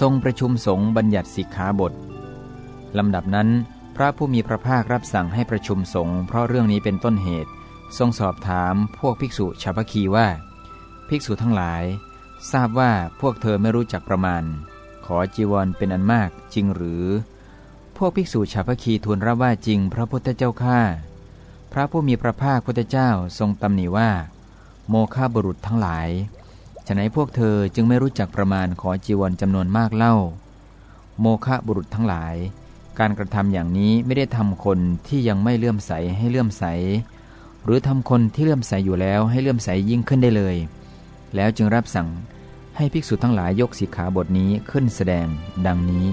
ทรงประชุมสงฆ์บัญญัติสิกขาบทลำดับนั้น พระผู้มีพระภาครับสั่งให้ประชุมสงฆ์เพราะเรื่องนี้เป็นต้นเหตุ ทรงสอบถามพวกภิกษุชาวพคีว่า ภิกษุทั้งหลาย ทราบว่าพวกเธอไม่รู้จักประมาณ ขอจีวรเป็นอันมากจริงหรือ พวกภิกษุชาวพคีทูลรับว่าจริงพระพุทธเจ้าข้าพระผู้มีพระภาคพุทธเจ้าทรงตำหนิว่า โมฆะบุรุษทั้งหลาย ฉะนั้นพวกเธอจึงไม่รู้จักประมาณขอจีวรจำนวนมากเล่า โมฆะบุรุษทั้งหลาย การกระทำอย่างนี้ไม่ได้ทำคนที่ยังไม่เลื่อมใสให้เลื่อมใส หรือทำคนที่เลื่อมใสอยู่แล้วให้เลื่อมใสยิ่งขึ้นได้เลย แล้วจึงรับสั่งให้ภิกษุทั้งหลายยกสิกขาบทนี้ขึ้นแสดงดังนี้